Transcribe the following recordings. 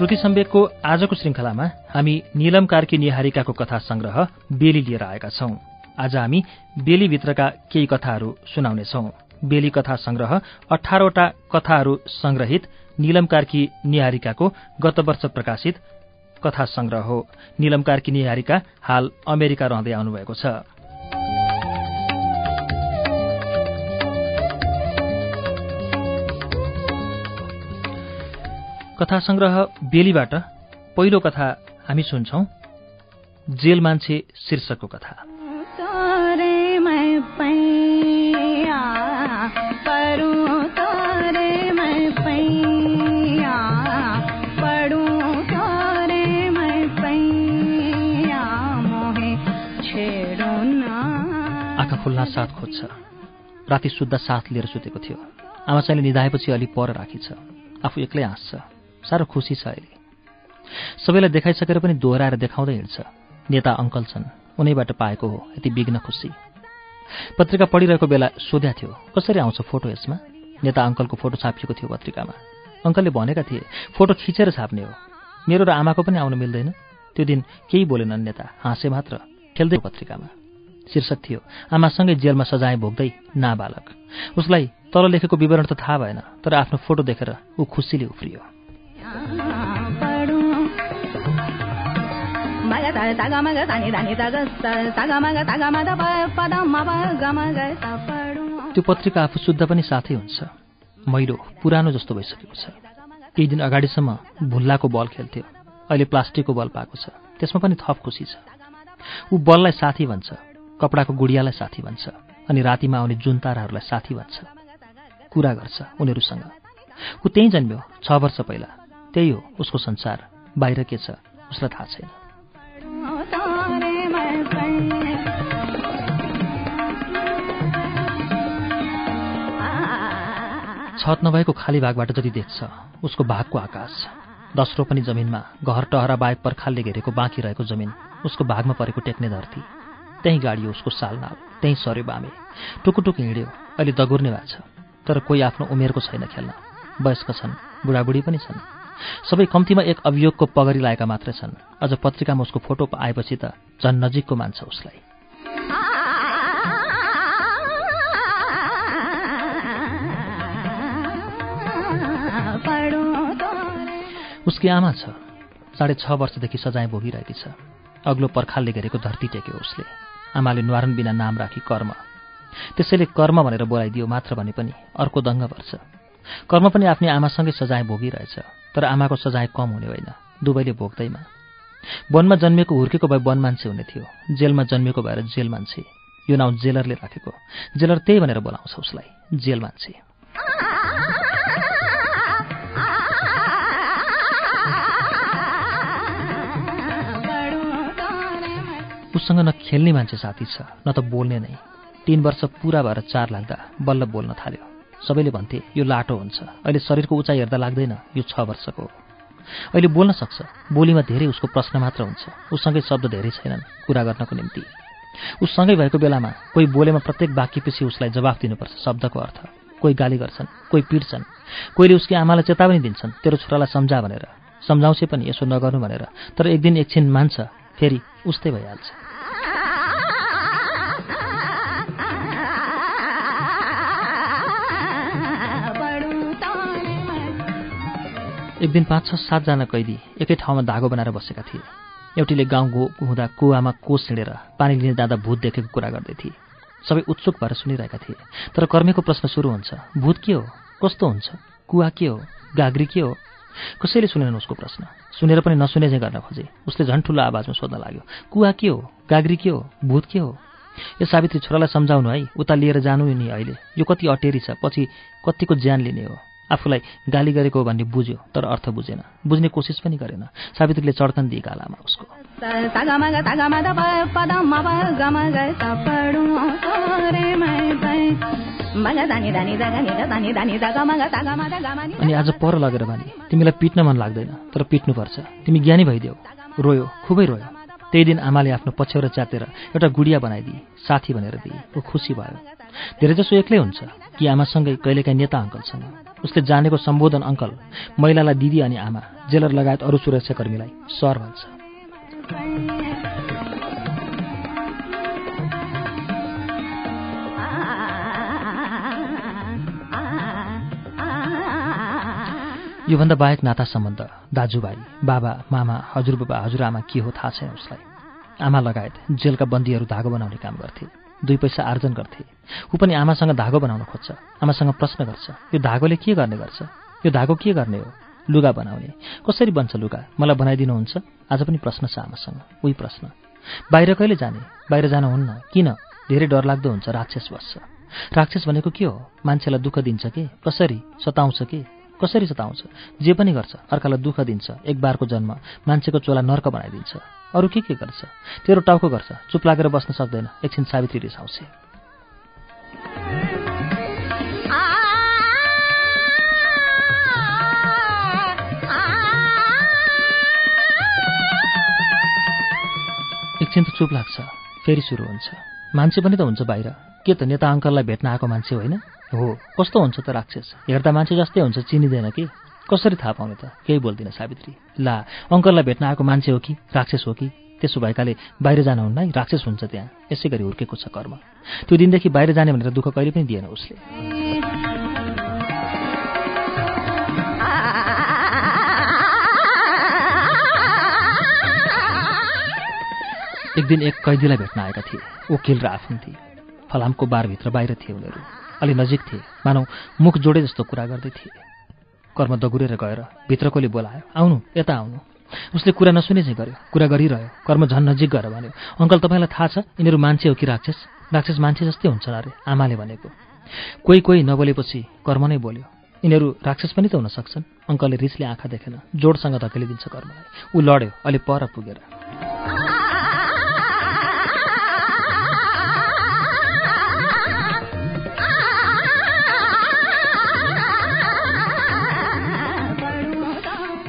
श्रुति सम्वेकको आजको श्रृङ्खलामा हामी निलम कार्की निहारिकाको कथा संग्रह बेली लिएर आएका छौं। आज हामी बेलीभित्रका केही कथाहरू सुनाउनेछौं। बेली कथा संग्रह अठारवटा कथाहरू संग्रहित निलम कार्की निहारिकाको गत वर्ष प्रकाशित कथा संग्रह हो। निलम कार्की निहारिका हाल अमेरिका रहँदै आउनुभएको छ। कथा संग्रह बेलीबाट पहिलो कथा हामी सुन्छौं जेल मान्छे शीर्षकको कथा। आँखा खुल्न साथ खोज्छ। राति सुत्दा साथ लिएर सुतेको थियो। आमा चाहिँले निधाएपछि अलि पर राखिछ आफू एक्लै हाँस्छ। साह्रो खुसी छ अहिले। सबैलाई देखाइसकेर पनि दोहोऱ्याएर देखाउँदै हिँड्छ। नेता अङ्कल छन् उनैबाट पाएको हो यति बिग्न खुसी। पत्रिका पढिरहेको बेला सोध्या थियो कसरी आउँछ फोटो यसमा? नेता अङ्कलको फोटो छापिएको थियो पत्रिकामा। अङ्कलले भनेका थिए फोटो खिचेर छाप्ने हो। मेरो र आमाको पनि आउनु मिल्दैन। त्यो दिन केही बोलेनन् नेता हाँसे मात्र खेल्दै पत्रिकामा। शीर्षक थियो आमासँगै जेलमा सजाय भोग्दै नाबालक। उसलाई तल लेखेको विवरण त थाहा भएन तर आफ्नो फोटो देखेर ऊ खुसीले उफ्रियो। त्यो पत्रिका आफू शुद्ध पनि साथै हुन्छ। मैलो पुरानो जस्तो भइसकेको छ। केही दिन अगाडिसम्म भुल्लाको बल खेल्थ्यो। अहिले प्लास्टिकको बल पाएको छ। त्यसमा पनि थप खुसी छ। ऊ बललाई साथी भन्छ। कपडाको गुडियालाई साथी भन्छ। अनि रातिमा आउने जुन ताराहरूलाई साथी भन्छ। कुरा गर्छ उनीहरूसँग। ऊ त्यहीँ जन्म्यो छ वर्ष पहिला। त्यही हो उसको संसार। बाहिर के छ उसलाई थाहा छैन। छत नभएको खाली भागबाट जति देख्छ उसको भागको आकाश। दस रोपनी जमिनमा घर टहरा बाहेक पर्खालले घेरेको बाँकी रहेको जमिन उसको भागमा परेको टेक्ने धरती। त्यहीँ गाडियो उसको सालनाल त्यहीँ सर्यो बामे। टुकुटुक हिँड्यो अहिले दगुर्ने भएको छ तर कोही आफ्नो उमेरको छैन खेल्न। वयस्क छन् बुढाबुढी पनि छन्। सबै कम्तीमा एक अभियोगको पगरी लागेका मात्रै छन्। अझ पत्रिकामा उसको फोटो आएपछि त झन् नजिकको मान्छ उसलाई। उसकी आमा छ। साढे छ वर्षदेखि सजाय भोगिरहेकी छ। अग्लो पर्खालले घेरेको धरती टेक्यो उसले। आमाले न्वारन बिना नाम राखी कर्म। त्यसैले कर्म भनेर बोलाइदियो मात्र भने पनि अर्को दङ्ग पर्छ। कर्म पनि आफ्नै आमासँगै सजाय भोगिरहेछ तर आमाको सजाय कम हुने होइन दुवैले भोग्दैमा। वनमा जन्मिएको हुर्केको भए वन मान्छे हुने थियो जेलमा जन्मिएको भएर जेल मान्छे। यो नाउँ जेलरले राखेको। जेलर त्यही भनेर बोलाउँछ उसलाई जेल मान्छे। उसँग न खेल्ने मान्छे साथी छ न त बोल्ने नै। तीन वर्ष पुरा भएर चार लाग्दा बल्ल बोल्न थाल्यो। सबैले भन्थे यो लाटो हुन्छ। अहिले शरीरको उचाइ हेर्दा लाग्दैन यो छ वर्षको। अहिले बोल्न सक्छ बोलीमा धेरै उसको प्रश्न मात्र हुन्छ। उसँगै शब्द धेरै छैनन् कुरा गर्नको निम्ति। उसँगै भएको बेलामा कोही बोलेमा प्रत्येक वाक्यपछि उसलाई जवाफ दिनुपर्छ शब्दको अर्थ। कोही गाली गर्छन् कोही पिट्छन्। कोहीले उसकी आमालाई चेतावनी दिन्छन् तेरो छोरालाई सम्झा भनेर। सम्झाउँछे पनि यसो नगर्नु भनेर। तर एक दिन एकछिन मान्छ फेरि उस्तै भइहाल्छ। एक दिन पाँच छ सातजना कैदी एकै ठाउँमा धागो बनाएर बसेका थिए। एउटीले गाउँ गो हुँदा कुवामा कोष हिँडेर पानी लिने जाँदा भूत देखेको कुरा गर्दै थिए। सबै उत्सुक भएर सुनिरहेका थिए। तर कर्मीको प्रश्न सुरु हुन्छ भूत के हो? कस्तो हुन्छ? कुवा के हो? गाग्री के हो? कसैले सुनेन उसको प्रश्न। सुनेर पनि नसुने चाहिँ गर्न खोजे। उसले झन् ठुलो आवाजमा सोध्न लाग्यो कुवा के हो? गाग्री के हो? भूत के हो? यो सावित्री छोरालाई सम्झाउनु है उता लिएर जानु नि अहिले। यो कति अटेरी छ पछि कतिको ज्यान लिने हो। आफूलाई गाली गरेको हो भन्ने बुझ्यो तर अर्थ बुझेन। बुझ्ने कोसिस पनि गरेन। सावित्रीले चड्कन दिए गालामा उसको। अनि आज पर लगेर भने तिमीलाई पिट्न मन लाग्दैन तर पिट्नुपर्छ। तिमी ज्ञानी भइदेऊ। रोयो खुबै रोयो। त्यही दिन आमाले आफ्नो पछ्यौरा च्यातेर एउटा गुडिया बनाइदिए साथी भनेर दिए ऊ खुसी भयो। धेरैजसो एक्लै हुन्छ। कि आमासँगै कहिलेकाहीँ नेता अङ्कलसँग उसले जानेको सम्बोधन अङ्कल महिलालाई दिदी अनि आमा जेलर लगायत अरू सुरक्षाकर्मीलाई सर भन्छ योभन्दा बाहेक नाता सम्बन्ध दाजुभाइ बाबा मामा हजुरबाबा हजुरआमा के हो थाहा छैन उसलाई। आमा लगायत जेलका बन्दीहरू धागो बनाउने काम गर्थे। दुई पैसा आर्जन गर्थे। ऊ पनि आमासँग धागो बनाउन खोज्छ। आमासँग प्रश्न गर्छ यो धागोले के गर्ने गर्छ? यो धागो के गर्ने हो? लुगा बनाउने। कसरी बन्छ लुगा? मलाई बनाइदिनुहुन्छ? आज पनि प्रश्न छ आमासँग। उही प्रश्न। बाहिर कहिले जाने? बाहिर जानुहुन्न किन? धेरै डरलाग्दो हुन्छ राक्षस बस्छ राक्षस भनेको के हो? मान्छेलाई दुःख दिन्छ के? कसरी? सताउँछ के? कसरी सताउँछ? जे पनि गर्छ अर्कालाई दुःख दिन्छ एक बारको जन्म मान्छेको चोला नर्क बनाइदिन्छ। अरू के के गर्छ? तेरो टाउको गर्छ चुप लागेर बस्न सक्दैन एकछिन सावित्री रिसाउँछ। एकछिन त चुप लाग्छ फेरि सुरु हुन्छ। मान्छे पनि त हुन्छ बाहिर। के त नेता अङ्कललाई भेट्न आएको मान्छे होइन? हो कस्तो हुन्छ त राक्षस? हेर्दा मान्छे जस्तै हुन्छ चिनिँदैन कि? कसरी थाहा पाउने त? केही बोल्दिनँ सावित्री। ला अङ्कललाई भेट्न आएको मान्छे हो कि? राक्षस हो कि? त्यसो भएकाले बाहिर जानुहुन्न है? राक्षस हुन्छ त्यहाँ। यसै गरी हुर्केको छ कर्म। त्यो दिनदेखि बाहिर जाने भनेर दुःख कहिले पनि दिएन उसले। एक दिन एक कैदीलाई भेट्न आएका थिए। वकिल र आफन्ती। फलामको बारभित्र बाहिर थिए उनीहरू। अलि नजिक थिए। मानौ मुख जोडे जस्तो कुरा गर्दै थिए। कर्म दगुरेर गएर भित्रकोले बोलायो आउनु यता आउनु। उसले कुरा नसुने चाहिँ गर्यो। कुरा गरिरह्यो। कर्म झन् नजिक गएर भन्यो अङ्कल तपाईँलाई थाहा छ यिनीहरू मान्छे हो कि राक्षस? राक्षस मान्छे जस्तै हुन्छन् अरे आमाले भनेको। कोही कोही नबोलेपछि कर्म नै बोल्यो। यिनीहरू राक्षस पनि त हुन सक्छन्। अङ्कलले रिसले आँखा देखेन। जोडसँग धकेलिदिन्छ कर्मलाई। ऊ लड्यो अलि पर पुगेर।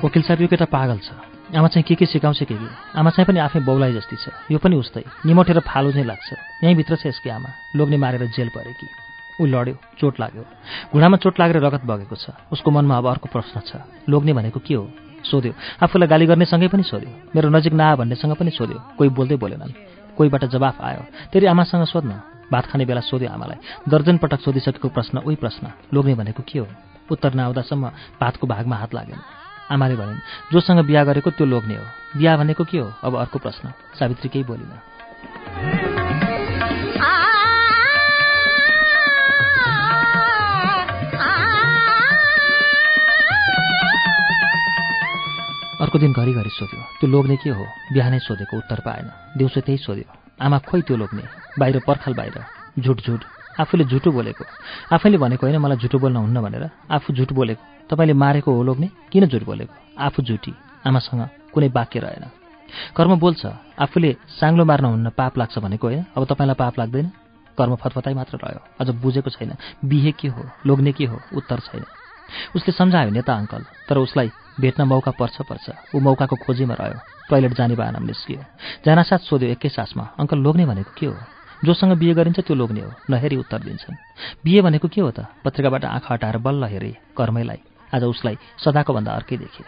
वकिल साहब यो केटा पागल छ। आमा चाहिँ के के सिकाउँछ के के? आमा चाहिँ पनि आफै बौलाई जस्ती छ। यो पनि उस्तै। निमोटेर फालो चाहिँ लाग्छ। यहीँभित्र छ यसकी आमा। लोग्ने मारेर जेल परेकी। ऊ लड्यो चोट लाग्यो। घुँडामा चोट लागेर रगत बगेको छ। उसको मनमा अब अर्को प्रश्न छ। लोग्ने भनेको के हो? सोध्यो। आफूलाई गाली गर्नेसँगै पनि सोध्यो। मेरो नजिक नआ भन्नेसँग पनि सोध्यो। कोही बोल्दै बोलेनन्। कोहीबाट जवाफ आयो। तेरि आमासँग सोध्न। भात खाने बेला सोध्यो आमालाई। दर्जन पटक सोधिसकेको प्रश्न उही प्रश्न। लोग्ने भनेको के हो? उत्तर नआउँदासम्म भातको भागमा हात लागेन। आमाले भनिन् जोसँग बिहा गरेको त्यो लोग्ने हो। बिहा भनेको के हो? अब अर्को प्रश्न। सावित्री केही बोलिन अर्को दिन घरिघरि सोध्यो त्यो लोग्ने के हो? बिहानै सोधेको उत्तर पाएन। दिउँसो त्यही सोध्यो आमा खोइ त्यो लोग्ने बाहिर पर्खाल बाहिर। झुट झुट। आफूले झुटो बोलेको। आफैले भनेको होइन मलाई झुटो बोल्न हुन्न भनेर। आफू झुट बोलेको। तपाईँले मारेको हो लोग्ने किन झुट बोलेको? आफू झुटी आमासँग कुनै वाक्य रहेन। कर्म बोल्छ आफूले साङ्लो मार्न हुन्न पाप लाग्छ भनेको होइन। अब तपाईँलाई पाप लाग्दैन। कर्म फतफताइ मात्र रह्यो। अझ बुझेको छैन। बिहे के हो? लोग्ने के हो? उत्तर छैन। उसले सम्झायो नेता अङ्कल तर उसलाई भेट्न मौका पर्छ पर्छ। ऊ मौकाको खोजीमा रह्यो। टोइलेट जाने बाहनामा निस्कियो। जानासाथ सोध्यो एकै सासमा? अङ्कल लोग्ने भनेको के हो? जोसँग बिहे गरिन्छ त्यो लोग्ने हो। नहेरी उत्तर दिन्छन्। बिहे भनेको के हो त? पत्रिकाबाट आँखा हटाएर बल्ल हेरे कर्मैलाई आज उसलाई सदाको भन्दा अर्कै देखे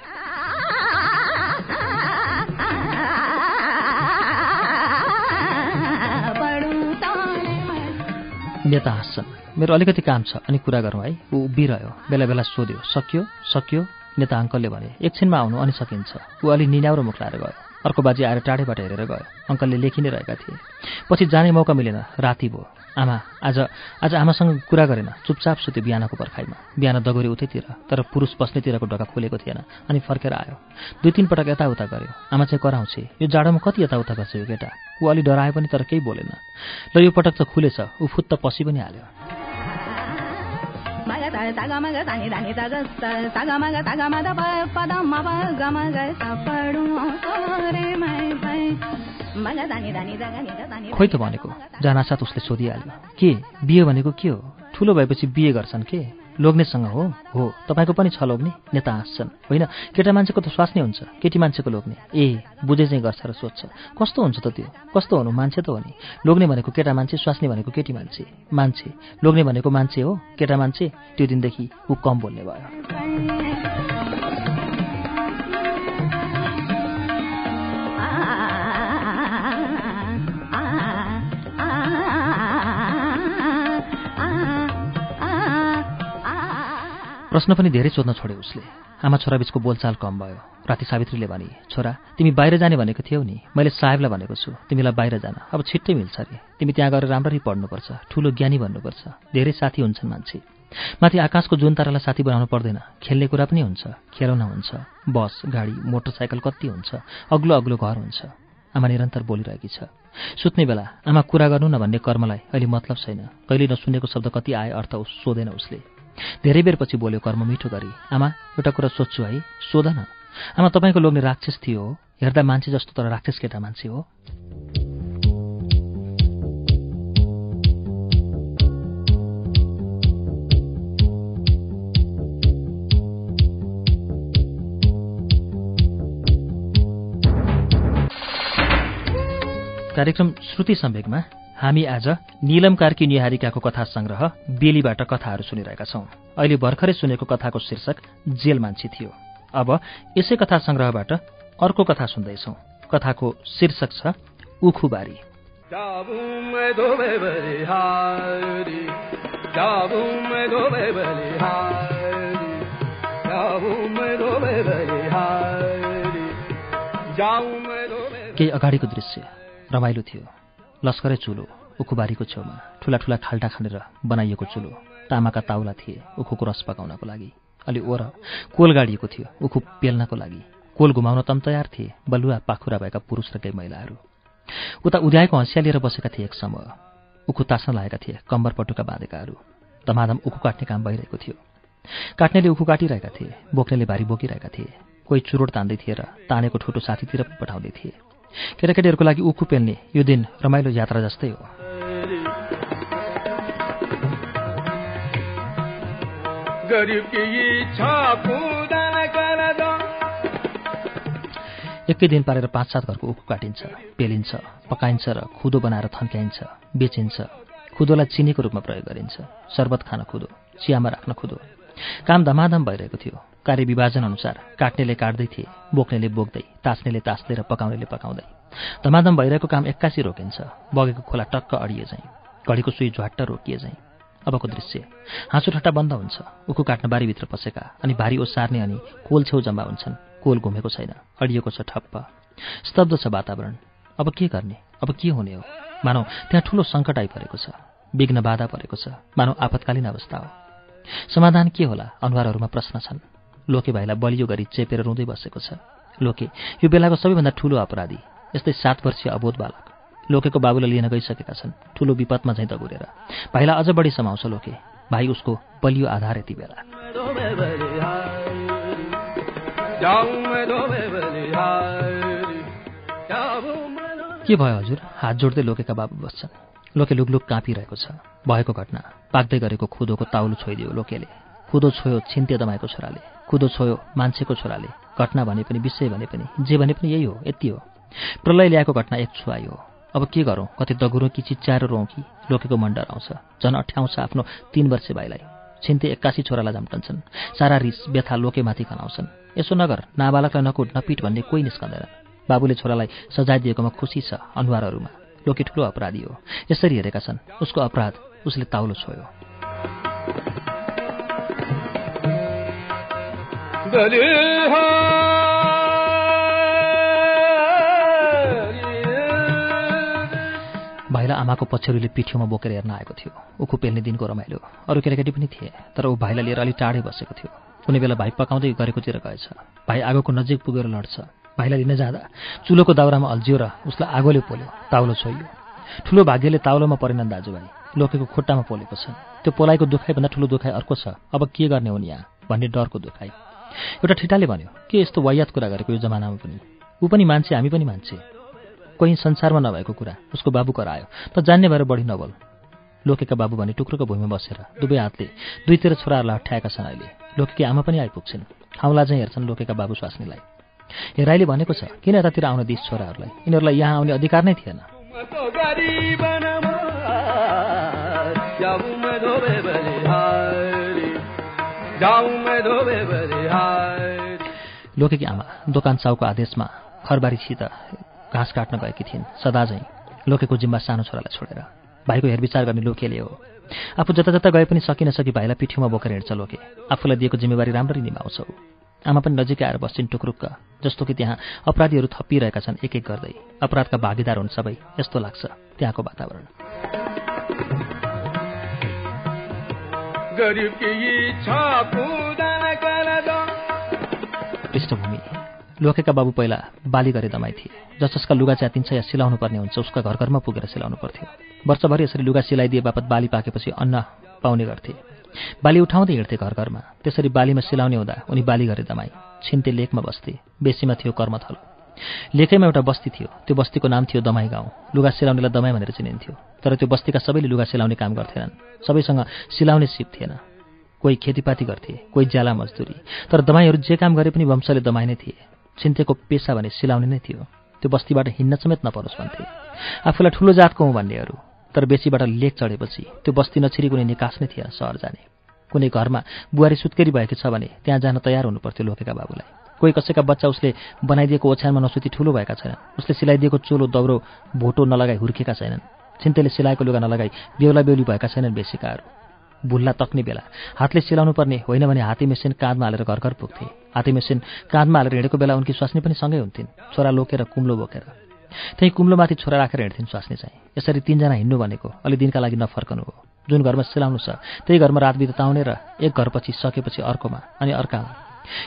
नेता हाँस्छन् मेरो अलिकति काम छ अनि कुरा गरौँ है। ऊ उभिरह्यो बेला बेला सोध्यो सक्यो? सक्यो? नेता अङ्कलले भने एकछिनमा आउनु अनि सकिन्छ। ऊ अलि निन्याउरो मुख लाएर गयो। अर्को बाजी आएर टाढेबाट हेरेर गयो। अङ्कलले लेखि नै रहेका थिए। पछि जाने मौका मिलेन। राति भयो। आमा आज आज आमासँग कुरा गरेन। चुपचाप सुत्यो बिहानको पर्खाइमा बिहान दगोरी उतैतिर तर पुरुष बस्नेतिरको ढोका खुलेको थिएन अनि फर्केर आयो। दुई तिन पटक यताउता गर्यो। आमा चाहिँ कराउँछे यो जाडोमा कति यताउता गर्छ यो केटा? ऊ अलि डराए पनि तर केही बोलेन। ल यो पटक त खुलेछ। ऊ फुत्त पसी पनि हाल्यो। खोइ त भनेको जानासाथ उसले सोधिहाल्यो। के? बिहे भनेको के हो? ठुलो भएपछि बिहे गर्छन् के? लोग्नेसँग हो। हो तपाईँको पनि छ लोग्ने? नेता हाँस्छन् होइन केटा मान्छेको त स्वास्नी हुन्छ। केटी मान्छेको लोग्ने। ए बुझे चाहिँ गर्छ र सोध्छ। कस्तो हुन्छ त त्यो? कस्तो हुनु? मान्छे त हो नि। लोग्ने भनेको केटा मान्छे स्वास्नी भनेको केटी मान्छे। मान्छे। लोग्ने भनेको मान्छे हो केटा मान्छे। त्यो दिनदेखि ऊ कम बोल्ने भयो। प्रश्न पनि धेरै सोध्न छोड्यो उसले। आमा छोराबीचको बोलचाल कम भयो। राति सावित्रीले भने छोरा तिमी बाहिर जाने भनेको थियौ नि। मैले साहेबलाई भनेको छु तिमीलाई बाहिर जान। अब छिट्टै मिल्छ अरे। तिमी त्यहाँ गएर राम्ररी पढ्नुपर्छ ठुलो ज्ञानी भन्नुपर्छ धेरै साथी हुन्छन् मान्छे। माथि आकाशको जुन तारालाई साथी बनाउनु पर्दैन खेल्ने कुरा पनि हुन्छ खेलाउन हुन्छ बस गाडी मोटरसाइकल कति हुन्छ अग्लो अग्लो घर हुन्छ। आमा निरन्तर बोलिरहेकी छ। सुत्ने बेला आमा कुरा गर्नु न भन्ने कर्मलाई अहिले मतलब छैन। कहिले नसुनेको शब्द कति आए अर्थ सोधेन उसले। धेरै बेरपछि बोल्यो कर्म मिठो गरी। आमा एउटा कुरा सोध्छु है सोध न आमा तपाईँको लोग्ने राक्षस थियो हेर्दा मान्छे जस्तो तर राक्षस केटा मान्छे हो? कार्यक्रम श्रुति सम्वेकमा हामी आज निलम कार्की निहारिकाको कथा संग्रह बेलीबाट कथाहरू सुनिरहेका छौं। अहिले भर्खरै सुनेको कथाको शीर्षक जेल मान्छे थियो। अब यसै कथा संग्रहबाट अर्को कथा सुन्दैछौ। कथाको शीर्षक छ उखुबारी केही अगाडिको दृश्य रमाइलो थियो। लस्करै चुलो उखुबारीको छेउमा ठुला ठुला खाल्टा खानेर बनाइएको चुलो। तामाका ताउला थिए उखुको रस पकाउनको लागि। अलि ओर कोल गाडिएको थियो उखु पेल्नको लागि। कोल घुमाउन तम तयार थिए बलुवा पाखुरा भएका पुरुष र केही महिलाहरू। उता उद्याएको हँसिया लिएर बसेका थिए एक समूह। उखु तास्न लागेका थिए कम्बर पटुका बाँधेकाहरू। धमाधम उखु काट्ने काम भइरहेको थियो। काट्नेले उखु काटिरहेका थिए बोक्नेले भारी बोकिरहेका थिए। कोही चुरोट तान्दै थिए र तानेको ठुटो साथीतिर पठाउँदै थिए। केटाकेटीहरूको लागि उखु पेल्ने यो दिन रमाइलो यात्रा जस्तै हो। एकै दिन पारेर पाँच सात घरको उखु काटिन्छ पेलिन्छ पकाइन्छ र खुदो बनाएर थन्क्याइन्छ बेचिन्छ। खुदोलाई चिनीको रूपमा प्रयोग गरिन्छ। शर्बत खान खुदो चियामा राख्न खुदो। काम धमाधम भइरहेको थियो। कार्य विभाजन अनुसार काट्नेले काट्दै थिए बोक्नेले बोक्दै तास्नेले तास्दै र पकाउनेले पकाउँदै। धमाधम भइरहेको काम एक्कासी रोकिन्छ। बगेको खोला टक्क अडिए चाहिँ घडीको सुई झ्वाट्ट रोकिए चाहिँ अबको दृश्य हाँसो ठट्टा बन्द हुन्छ। उखु काट्न बारीभित्र पसेका अनि भारी ओसार्ने अनि कोल छेउ जम्मा हुन्छन्। कोल घुमेको छैन अडिएको छ ठप्प। स्तब्ध छ वातावरण। अब के गर्ने? अब के हुने हो? मानौ त्यहाँ ठुलो सङ्कट आइपरेको छ। विघ्न बाधा परेको छ। मानौ आपतकालीन अवस्था हो। समाधान के होला? अनुहारहरूमा प्रश्न छन्। लोके भाइलाई बलियो गरी चेपेर रुँदै बसेको छ। लोके यो बेलाको सबैभन्दा ठूलो अपराधी यस्तै सात वर्षीय अबोध बालक। लोकेको बाबुलाई लिन गइसकेका छन्। ठूलो विपदमा चाहिँ दगुरेर। भाइलाई अझ बढी समाउँछ लोके। भाइ उसको बलियो आधार यति बेला। के भयो हजुर? हात जोड्दै लोकेका बाबु बस्छन्। लोके लुकलुक काँपिरहेको छ। भएको घटना पाक्दै गरेको खुदोको ताउलो छोइदियो लोकेले। खुदो छोयो छिन्ते दमाएको छोराले। खुदो छोयो मान्छेको छोराले। घटना भने पनि विषय भने पनि जे भने पनि यही हो यति हो। प्रलय ल्याएको घटना एक छुवाई हो। अब के गरौँ? कति दगुरो कि चिच्याएर रौँ कि? लोकेको मन डराउँछ झन् अठ्याउँछ आफ्नो तीन वर्षे भाइलाई। छिन्ते एक्कासी छोरालाई झम्टन्छन्। सारा रिस व्यथा लोकेमाथि खनाउँछन्। यसो नगर नाबालकलाई नकुट नपिट भन्ने कोही निस्कँदैन। बाबुले छोरालाई सजाय दिएकोमा खुसी छ अनुहारहरूमा। लोके ठुलो अपराधी हो। यसरी हेरेका छन्। उसको अपराध उसले ताउलो छोयो। भाइलाई आमाको पछ्यौरीले पिठ्यौमा बोकेर हेर्न आएको थियो। उखु पेल्ने दिनको रमाइलो। अरू केटाकेटी पनि थिए तर ऊ भाइलाई लिएर अलिक टाढै बसेको थियो। कुनै बेला भाइ पकाउँदै गरेकोतिर गएछ। भाइ आगोको नजिक पुगेर लड्छ। भाइलाई लिन जाँदा चुलोको दाउरामा अल्झियो र उसलाई आगोले पोल्यो ताउलो छोइयो। ठुलो भाग्यले ताउलोमा परेनन् दाजुभाइ। लोकेको खुट्टामा पोलेको छ त्यो पोलाइको दुखाइभन्दा ठुलो दुखाइ अर्को छ। अब के गर्ने हो नि यहाँ भन्ने डरको दुखाइ। एउटा ठिटाले भन्यो के यस्तो वायात कुरा गरेको यो जमानामा पनि? ऊ पनि मान्छे हामी पनि मान्छे। कोही संसारमा नभएको कुरा उसको बाबु करायो। त जान्ने भएर बढी नबोल लोकेका बाबु भने टुक्रोको भूमिमा बसेर दुवै हातले दुईतिर छोराहरूलाई अठ्याएका छन् अहिले। लोकेकी आमा पनि आइपुग्छन्। खाउँला चाहिँ हेर्छन् लोकेका बाबु स्वास्नीलाई। हेराइले भनेको छ किन यतातिर आउन दिस छोराहरूलाई? यिनीहरूलाई यहाँ आउने अधिकार नै थिएन। लोकेकी आमा दोकान चाउको आदेशमा खरबारीसित घाँस काट्न गएकी थिइन्। सदा झैँ लोकेको जिम्मा सानो छोरालाई छोडेर। भाइको हेरविचार गर्ने लोकेले हो। आफू जता जता गए पनि सकि नसकी भाइलाई पिठ्यौमा बोकेर हिँड्छ लोके। आफूलाई दिएको जिम्मेवारी राम्ररी निभाउँछौ। आमा पनि नजिकै आएर बस्छिन् टुक्रुक्क जस्तो कि त्यहाँ अपराधीहरू थपिरहेका छन् एक एक गर्दै। अपराधका भागीदार हुन् सबै यस्तो लाग्छ त्यहाँको वातावरण। पृष्ठभूमि। लोकेका बाबु पहिला बाली गरे दमाई थिए। जस जसका लुगा च्यातिन्छ या सिलाउनु पर्ने हुन्छ उसका घर घरमा पुगेर सिलाउनु पर्थ्यो। वर्षभरि यसरी लुगा सिलाइदिए बापत बाली पाकेपछि अन्न पाउने गर्थे। बाली उठाउँदै हिँड्थे घर घरमा। त्यसरी बालीमा सिलाउने हुँदा उनी बाली गरे दमाई छिन्ते लेकमा बस्थे। बेसीमा थियो कर्मथलो। लेखैमा एउटा बस्ती थियो। त्यो बस्तीको नाम थियो दमाई गाउँ। लुगा सिलाउनेलाई दमाई भनेर चिनिन्थ्यो। तर त्यो बस्तीका सबैले लुगा सिलाउने काम गर्थेनन्। सबैसँग सिलाउने सिप थिएन। कोही खेतीपाती गर्थे कोही ज्याला मजदुरी। तर दमाईहरू जे काम गरे पनि वंशले दमाई नै थिए। छिन्तेको पेसा भने सिलाउने नै थियो। त्यो बस्तीबाट हिँड्न समेत नपरोस् भन्थे। आफूलाई ठुलो जातको हुँ भन्नेहरू। तर बेसीबाट लेक चढेपछि त्यो बस्ती नछिरी कुनै निकास नै थिएन सहर जाने। कुनै घरमा बुहारी सुत्केरी भएको छ भने त्यहाँ जान तयार हुनुपर्थ्यो लोकेका बाबुलाई। कोही कसैका बच्चा उसले बनाइदिएको ओछ्यानमा नसुती ठुलो भएका छैनन्। उसले सिलाइदिएको चोलो दौरो भोटो नलगाई हुर्केका छैनन्। छिन्तेले सिलाएको लुगा नलगाई बेहुला बेहुली भएका छैनन् बेसीकाहरू। भुल्ला तक्ने बेला हातले सिलाउनु पर्ने होइन भने हाती मेसिन काँधमा हालेर घर घर पुग्थे। हाती मेसिन काँधमा हालेर हिँडेको बेला उनकी स्वास्नी पनि सँगै हुन्थिन्। छोरा लोकेर कुम्लो बोकेर। त्यहीँ कुम्लोमाथि छोरा राखेर हिँड्थिन् स्वास्नी चाहिँ। यसरी तिनजना हिँड्नु भनेको अलि दिनका लागि नफर्कनु हो जुन घरमा सिलाउनु छ त्यही घरमा रात बिताउने र एक घरपछि सकेपछि अर्कोमा अनि अर्कामा।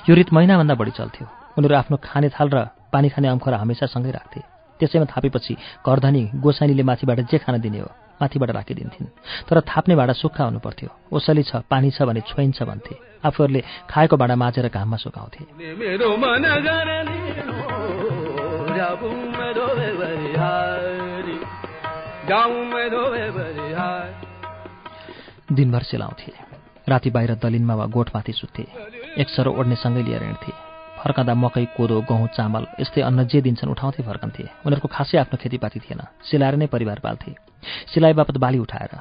यो रित महिनाभन्दा बढी चल्थ्यो। उनीहरू आफ्नो खाने थाल र पानी खाने अम्खरा हमेसा सँगै राख्थे। त्यसैमा थापेपछि घरधनी गोसाइनीले माथिबाट जे खान दिने हो माथिबाट राखिदिन्थिन्। तर थाप्ने भाँडा सुक्खा हुनुपर्थ्यो। ओसली छ पानी छ भने छोइन्छ भन्थे। आफूहरूले खाएको भाँडा माझेर घाममा सुकाउँथे। दिनभर सिलाउँथे राति बाहिर दलिनमा वा गोठमाथि सुत्थे। एक सरो ओढ्नेसँगै लिएर हिँड्थे। फर्काँदा मकै कोदो गहुँ चामल यस्तै अन्न जे दिन्छन् उठाउँथे फर्कन्थे। उनीहरूको खासै आफ्नो खेतीपाती थिएन। सिलाएर नै परिवार पाल्थे। सिलाइ बापत बाली उठाएर।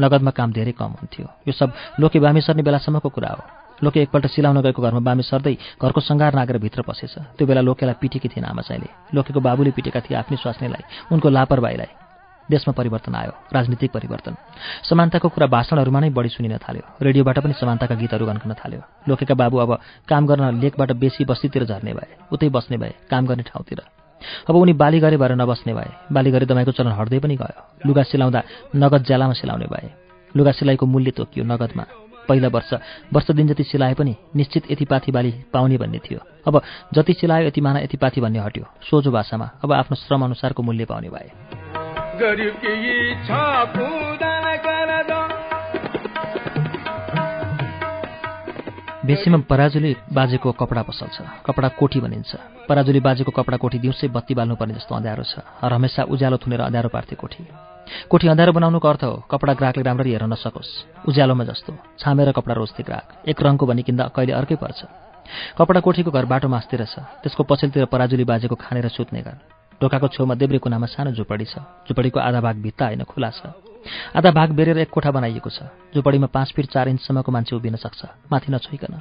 नगदमा काम धेरै कम हुन्थ्यो। यो सब लोके बामी सर्ने बेलासम्मको कुरा हो। लोके एकपल्ट सिलाउन गएको घरमा बामी सर्दै घरको सङ्घार नागेर भित्र पसेछ। त्यो बेला लोकेलाई पिटेकी थिएन आमा चाहिँले लोकेको बाबुले पिटेका थिए आफ्नै स्वास्नीलाई उनको लापरवाहीलाई। देशमा परिवर्तन आयो राजनीतिक परिवर्तन। समानताको कुरा भाषणहरूमा नै बढी सुनिन थाल्यो। रेडियोबाट पनि समानताका गीतहरू गन्कन थाल्यो। लोकेका बाबु अब काम गर्न लेकबाट बेसी बस्तीतिर झर्ने भए उतै बस्ने भए काम गर्ने ठाउँतिर। अब उनी बाली गरे भएर नबस्ने भए बाली गरे दमाईको चलन हट्दै पनि गयो। लुगा सिलाउँदा नगद ज्यालामा सिलाउने भए। लुगा सिलाइको मूल्य तोकियो नगदमा। पहिला वर्ष। वर्ष दिन जति सिलाए पनि निश्चित यतिपाथी बाली पाउने भन्ने थियो। अब जति सिलायो यति माना यतिपाथी भन्ने हट्यो। सोझो भाषामा अब आफ्नो श्रम अनुसारको मूल्य पाउने भए। बेसीमा पराजुली बाजेको कपडा पसल छ कपडा कोठी भनिन्छ। पराजुली बाजेको कपडा कोठी दिउँसै बत्ती बाल्नुपर्ने जस्तो अँध्यारो छ। र हमेसा उज्यालो थुनेर अँध्यारो पार्थे कोठी। कोठी अँध्यारो बनाउनुको अर्थ हो कपडा ग्राहकले राम्ररी हेर्न नसकोस्। उज्यालोमा जस्तो। छामेर कपडा रोज्थे ग्राहक। एक रङको भनी किन्दा कहिले अर्कै पर्छ। कपडा कोठीको घर बाटो मास्तिर छ। त्यसको पछिल्तिर पराजुली बाजेको खानेर सुत्ने घर। ढोकाको छेउमा देब्रे कुनामा सानो झुपडी छ। झुपडीको आधा भाग भित्ता होइन खुला छ। आधा भाग बेरेर एक कोठा बनाइएको छ झुपडीमा पाँच फिट चार इन्चसम्मको मान्छे उभिन सक्छ माथि नछोइकन।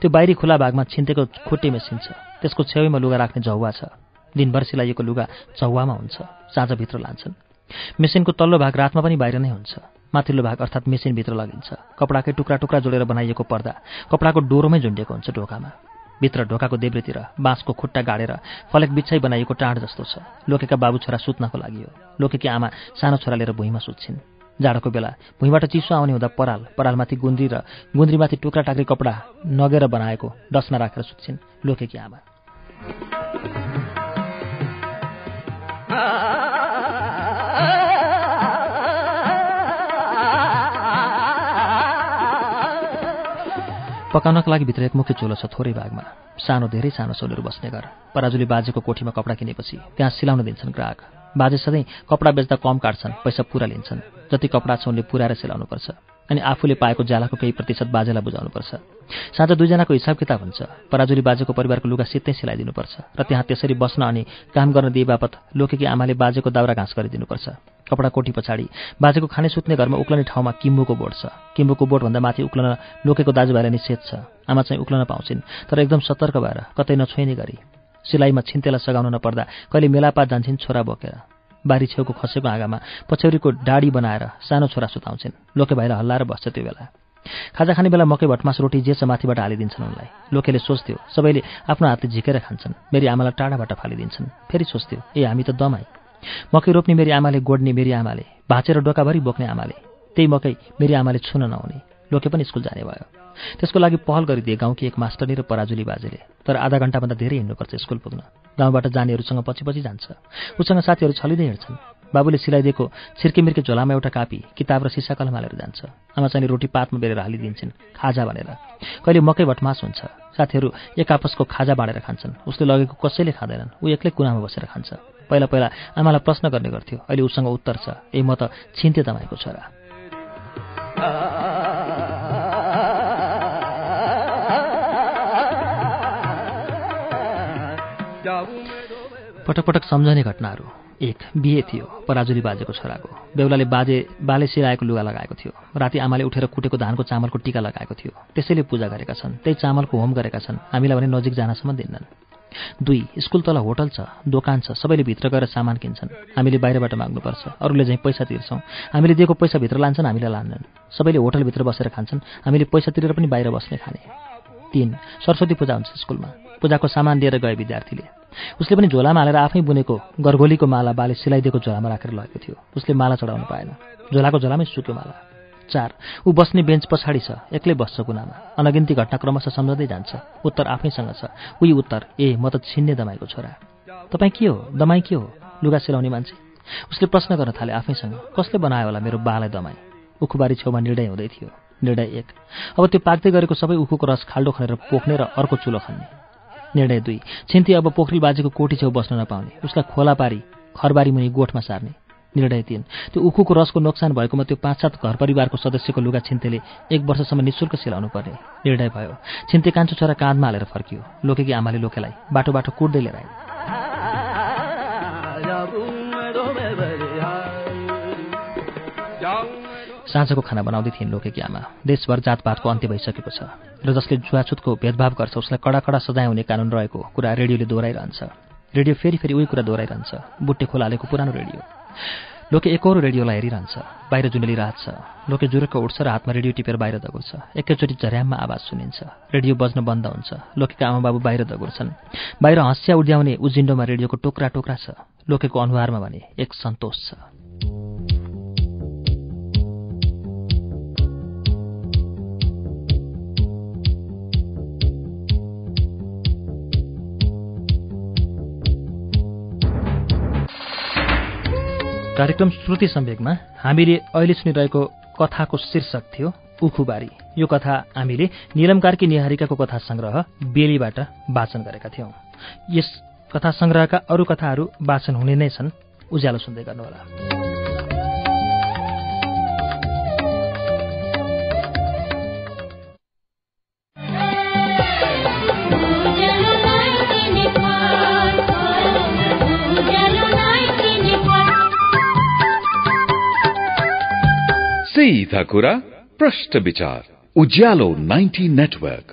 त्यो बाहिरी खुला भागमा छिन्तेको खुट्टे मेसिन छ त्यसको छेउमा लुगा राख्ने झौवा छ। दिनभर सिलाइएको लुगा झौवामा हुन्छ साँझभित्र लान्छन्। मेसिनको तल्लो भाग रातमा पनि बाहिर नै हुन्छ। माथिल्लो भाग अर्थात् मेसिनभित्र लगिन्छ। कपडाकै टुक्रा टुक्रा जोडेर बनाइएको पर्दा कपडाको डोरोमै झुन्डिएको हुन्छ ढोकामा। भित्र ढोकाको देब्रेतिर बाँसको खुट्टा गाडेर फलेक बिछाइ बनाइएको टाँड जस्तो छ। लोकेका बाबु छोरा सुत्नको लागि हो। लोकेकी आमा सानो छोरा लिएर भुइँमा सुत्छिन्। जाडोको बेला भुइँबाट चिसो आउने हुँदा पराल परालमाथि गुन्द्री र गुन्द्रीमाथि टुक्रा टाक्री कपडा नगेर बनाएको डसमा राखेर सुत्छिन् लोकेकी आमा। पकाउनका लागि भित्र एकमुखी चुलो छ थोरै भागमा। सानो धेरै सानो सोलहरू बस्ने घर। पराजुली बाजेको कोठीमा कपडा किनेपछि त्यहाँ सिलाउन दिन्छन् ग्राहक। बाजे सधैँ कपडा बेच्दा कम काट्छन् पैसा पुरा लिन्छन्। जति कपडा छ उनले पुऱ्याएर सिलाउनुपर्छ। अनि आफूले पाएको ज्यालाको केही प्रतिशत बाजेलाई बुझाउनुपर्छ। साँझ दुईजनाको हिसाब किताब हुन्छ। पराजुली बाजेको परिवारको लुगा सित्तै सिलाइदिनुपर्छ र त्यहाँ त्यसरी बस्न अनि काम गर्न दिए बापत लोकेकी आमाले बाजेको दाउरा घाँस गरिदिनुपर्छ। कपडा कोठी पछाडि बाजेको खाने सुत्ने घरमा उक्लने ठाउँमा किम्बुको बोट छ। किम्बुको बोटभन्दा माथि उक्लन लोकेको दाजुभाइलाई निषेध छ। आमा चाहिँ उक्लन पाउँछिन् तर एकदम सतर्क भएर कतै नछोइने गरी सिलाइमा छिन्तेला सघाउन नपर्दा कहिले मेलापात जान्छन् छोरा बोकेर। बारी छेउको खसेको आँगामा पछौरीको डाडी बनाएर सानो छोरा सुताउँछिन्। लोके भाइलाई हल्लाएर बस्छ त्यो बेला। खाजा खाने बेला मकै भटमास रोटी जे छ माथिबाट हालिदिन्छन् उनलाई। लोकेले सोच्थ्यो सबैले आफ्नो हातले झिकेर खान्छन्। मेरी आमालाई टाढाबाट फालिदिन्छन्। फेरि सोच्थ्यो ए हामी त दमाई। मकै रोप्ने मेरी आमाले गोड्ने मेरी आमाले भाँचेर डोकाभरि बोक्ने आमाले त्यही मकै मेरी आमाले छुन नहुने। लोके पनि स्कुल जाने भयो। त्यसको लागि पहल गरिदिए गाउँकी एक मास्टरनी र पराजुली बाजेले। तर आधा घन्टाभन्दा धेरै हिँड्नुपर्छ स्कुल पुग्न। गाउँबाट जानेहरूसँग पछि पछि जान्छ। उसँग साथीहरू छलिँदै हिँड्छन्। बाबुले सिलाइदिएको छिर्केमिर्के झोलामा एउटा कापी किताब र सिसा कलम हालेर जान्छ। आमा चाहिँ रोटी पातमा बेरेर हालिदिन्छन् खाजा भनेर। कहिले मकै भटमास हुन्छ। साथीहरू एक आपसको खाजा बाँडेर खान्छन्। उसले लगेको कसैले खाँदैनन्। ऊ एक्लै कुनामा बसेर खान्छ। पहिला पहिला आमालाई प्रश्न गर्ने गर्थ्यो। अहिले उसँग उत्तर छ। ए म त छिन्ते तपाईँको छोरा। पटक पटक सम्झने घटनाहरू। एक बिहे थियो पराजुली बाजेको छोराको। बेहुलाले बाजे बाले सिलाएको लुगा लगाएको थियो। राति आमाले उठेर कुटेको धानको चामलको टिका लगाएको थियो। त्यसैले पूजा गरेका छन् त्यही चामलको होम गरेका छन्। हामीलाई भने नजिक जानसम्म दिन्नन्। दुई स्कुल तल होटल छ दोकान छ सबैले भित्र गएर सामान किन्छन्। हामीले बाहिरबाट माग्नुपर्छ अरूले चाहिँ पैसा तिर्छौँ। हामीले दिएको पैसा भित्र लान्छन् हामीले लान्छन् सबैले होटलभित्र बसेर खान्छन् हामीले पैसा तिरेर पनि बाहिर बस्ने खाने। तिन सरस्वती पूजा हुन्छ स्कुलमा। पूजाको सामान दिएर गए विद्यार्थीले। उसले पनि झोलामा हालेर आफै बुनेको गर्गोलीको माला बाले सिलाइदिएको झोलामा राखेर लगेको थियो। उसले माला चढाउनु पाएन। झोलाको झोलामै सुक्यो माला। चार ऊ बस्ने बेन्च पछाडि छ। एक्लै बस्छ कुनामा। अनगिन्ती घटना क्रमशः सम्झँदै जान्छ। उत्तर आफैसँग छ। उही उत्तर। ए म त छिन्ने दमाईको छोरा। तपाईँ के हो? दमाई के हो? लुगा सिलाउने मान्छे? उसले प्रश्न गर्न थाले आफैसँग। कसले बनायो होला मेरो बालाई दमाई? उखुबारी छेउमा निर्णय हुँदै थियो। निर्णय एक। अब त्यो पाक्दै गरेको सबै उखुको रस खाल्डो खनेर पोख्ने र अर्को चुलो खन्ने। निर्णय दुई। छिन्ती अब पोखरी बाजेको कोठी छेउ बस्न नपाउने। उसलाई खोला पारी खरबारी मुनि गोठमा सार्ने। निर्णय तिन। त्यो उखुको रसको नोक्सान भएकोमा त्यो पाँच सात घर परिवारको सदस्यको लुगा छिन्तेले एक वर्षसम्म निशुल्क सिलाउनु पर्ने। निर्णय भयो। छिन्ते कान्छो छोरा काँधमा हालेर फर्कियो। लोकेकी आमाले लोकेलाई बाटो बाटो कुट्दै लिएर आयो साँझको खाना बनाउँदै थिइन् लोकेकी आमा। देशभर जातपातको अन्त्य भइसकेको छ र जसले जुवाछुतको भेदभाव गर्छ उसलाई कडा कडा सजाय हुने कानुन रहेको कुरा रेडियोले दोहोऱ्याइरहन्छ। रेडियो फेरि फेरि उही कुरा दोहोऱ्याइरहन्छ। बुट्टे खोला हालेको पुरानो रेडियो। लोके एकौरो रेडियोलाई हेरिरहन्छ। बाहिर जुनेली रात छ। लोके जुरुक्क उठ्छ र हातमा रेडियो टिपेर बाहिर दगुर्छ। एकैचोटि झर्याममा आवाज सुनिन्छ। रेडियो बज्न बन्द हुन्छ। लोकेका आमा बाबु बाहिर दगुर्छन्। बाहिर हँस्या उड्याउने उजिन्डोमा रेडियोको टोक्रा टोक्रा छ। लोकेको अनुहारमा भने एक सन्तोष छ। कार्यक्रम श्रुति सम्वेकमा हामीले अहिले सुनिरहेको कथाको शीर्षक थियो उखुबारी। यो कथा हामीले निलम कार्की निहारिकाको कथा संग्रह बेलीबाट वाचन गरेका थियौं। यस कथा संग्रहका अरू कथाहरू वाचन हुने नै छन् उज्यालो सुन्दै गर्नुहोला। सीधा कुरा प्रश्न विचार उज्यालो 90 नेटवर्क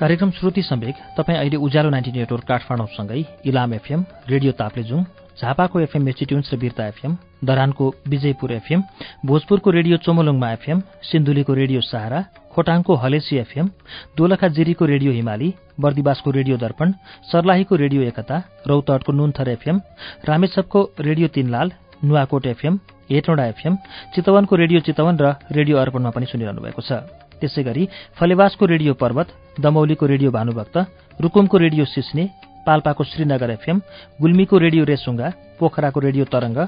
कार्यक्रम श्रुति सम्वेक तपाईँ अहिले उज्यालो नाइन्टी नेटवर्क काठमाडौँसँगै इलाम एफएम रेडियो ताप्लेजुङ झापाको एफएम मेस्टिट्युन्स र बिर्ता एफएम दरानको विजयपुर एफएम भोजपुरको रेडियो चोमोलुङमा एफएम सिन्धुलीको रेडियो सहारा खोटाङको हलेसी एफएम दोलखा जिरीको रेडियो हिमाली बर्दिवासको रेडियो दर्पण सर्लाहीको रेडियो एकता रौतहटको Nunthar FM रामेछपको radio Tinlal Nuwakot FM Hetauda FM चितवनको रेडियो चितवन र रेडियो अर्पणमा पनि सुनिरहनु भएको छ। त्यसै गरी फलेवासको रेडियो पर्वत दमौलीको रेडियो भानुभक्त रुकुमको रेडियो सिस्ने पाल्पाको श्रीनगर एफएम गुल्मीको रेडियो रेसुङ्गा पोखराको रेडियो तरङ्ग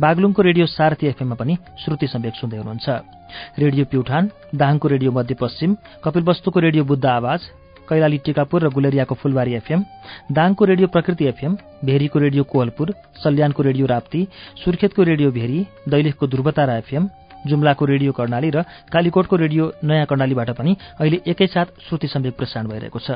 बागलुङको रेडियो सारथी एफएममा पनि श्रुति सम्वेक सुन्दै हुनुहुन्छ। रेडियो प्युठान दाङको रेडियो मध्यपश्चिम कपिलवस्तुको रेडियो बुद्ध आवाज कैलाली टिकापुर र गुलेरियाको फुलबारी एफएम दाङको रेडियो प्रकृति एफएम भेरीको रेडियो कोहलपुर सल्यानको रेडियो राप्ती सुर्खेतको रेडियो भेरी दैलेखको ध्रुवतारा एफएम जुम्लाको रेडियो कर्णाली र कालीकोटको रेडियो नयाँ कर्णालीबाट पनि अहिले एकैसाथ श्रुति सम्वेक प्रसारण भइरहेको छ।